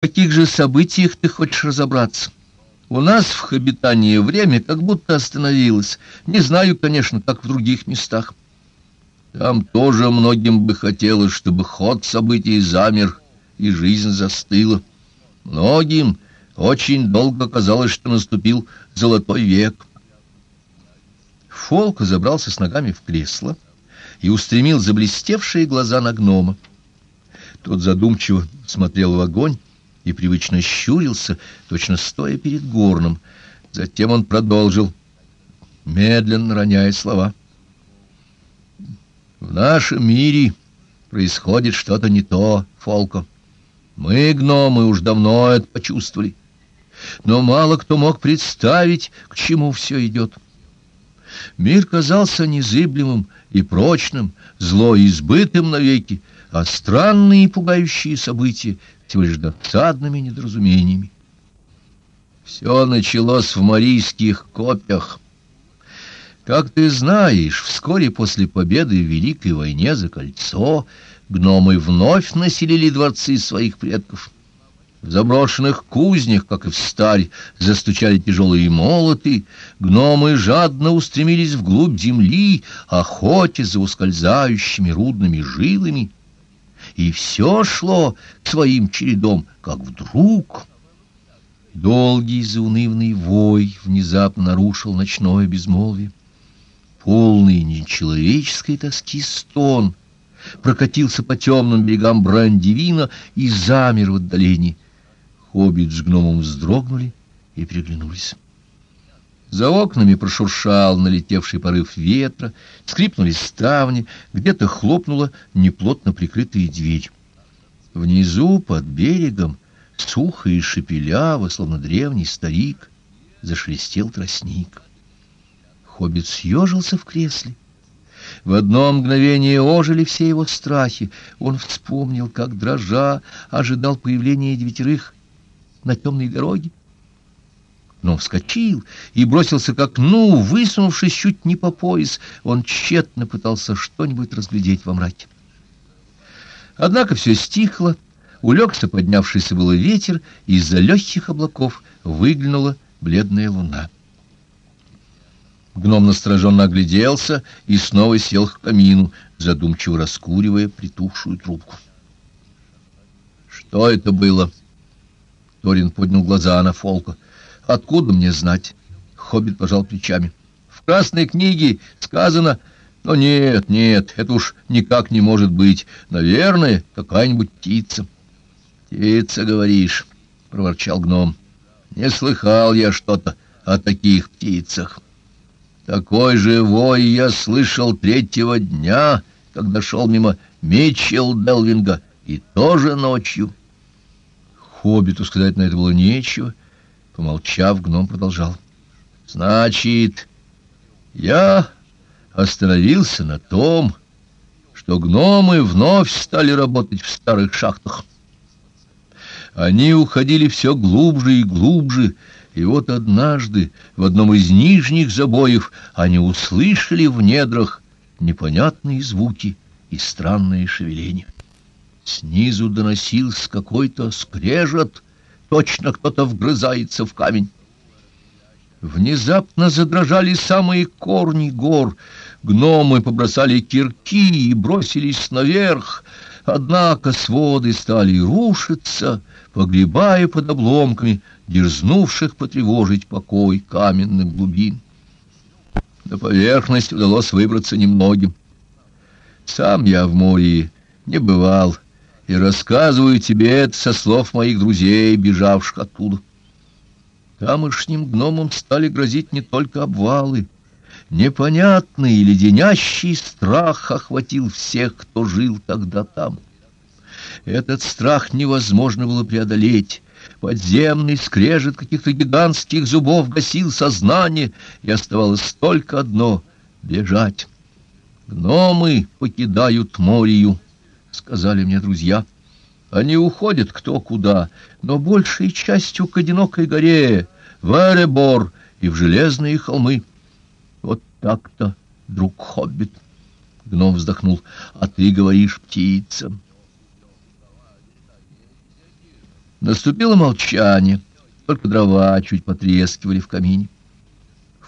Каких же событиях ты хочешь разобраться? У нас в Хобитании время как будто остановилось. Не знаю, конечно, как в других местах. Там тоже многим бы хотелось, чтобы ход событий замер, и жизнь застыла. Многим очень долго казалось, что наступил золотой век. Фолк забрался с ногами в кресло и устремил заблестевшие глаза на гнома. Тот задумчиво смотрел в огонь и привычно щурился, точно стоя перед горном. Затем он продолжил, медленно роняя слова. «В нашем мире происходит что-то не то, Фолко. Мы, гномы, уж давно это почувствовали. Но мало кто мог представить, к чему все идет». Мир казался незыблемым и прочным, зло избытым навеки, а странные и пугающие события всего лишь досадными недоразумениями. Все началось в Марийских копьях. Как ты знаешь, вскоре после победы в Великой войне за кольцо гномы вновь населили дворцы своих предков. В заброшенных кузнях, как и в старь, застучали тяжелые молоты, гномы жадно устремились вглубь земли, охотясь за ускользающими рудными жилами. И все шло к своим чередом, как вдруг... Долгий заунывный вой внезапно нарушил ночное безмолвие. Полный нечеловеческой тоски стон прокатился по темным берегам Брандивина и замер в отдалении — Хоббит с гномом вздрогнули и приглянулись. За окнами прошуршал налетевший порыв ветра, скрипнули ставни, где-то хлопнула неплотно прикрытая дверь. Внизу, под берегом, сухо и шепеляво, словно древний старик, зашелестел тростник. Хоббит съежился в кресле. В одно мгновение ожили все его страхи. Он вспомнил, как дрожа ожидал появления девятерых на темной дороге. Но вскочил и бросился к окну, высунувшись чуть не по пояс. Он тщетно пытался что-нибудь разглядеть во мраке. Однако все стихло, улегся поднявшийся было ветер, и из-за легких облаков выглянула бледная луна. Гном настороженно огляделся и снова сел к камину, задумчиво раскуривая притухшую трубку. «Что это было?» Торин поднял глаза на Фолка. «Откуда мне знать?» Хоббит пожал плечами. «В Красной книге сказано...» «Но нет, нет, это уж никак не может быть. Наверное, какая-нибудь птица». «Птица, говоришь?» — проворчал гном. «Не слыхал я что-то о таких птицах. Такой же вой я слышал третьего дня, когда шел мимо Митчелл Делвинга, и тоже ночью». Хоббиту сказать на это было нечего. Помолчав, гном продолжал. «Значит, я остановился на том, что гномы вновь стали работать в старых шахтах. Они уходили все глубже и глубже, и вот однажды в одном из нижних забоев они услышали в недрах непонятные звуки и странные шевеления. Снизу доносился какой-то скрежет, точно кто-то вгрызается в камень. Внезапно задрожали самые корни гор, гномы побросали кирки и бросились наверх, однако своды стали рушиться, погребая под обломками дерзнувших потревожить покой каменных глубин. На поверхность удалось выбраться немногим. Сам я в море не бывал, — и рассказываю тебе это со слов моих друзей, бежавших оттуда. Тамошним гномам стали грозить не только обвалы. Непонятный и леденящий страх охватил всех, кто жил тогда там. Этот страх невозможно было преодолеть. Подземный скрежет каких-то гигантских зубов гасил сознание, и оставалось только одно — бежать. Гномы покидают морю сказали мне друзья. Они уходят кто куда, но большей частью к одинокой горе, в Эребор и в железные холмы. Вот так-то, друг Хоббит. Гном вздохнул. А ты говоришь птицам. Наступило молчание, только дрова чуть потрескивали в камине.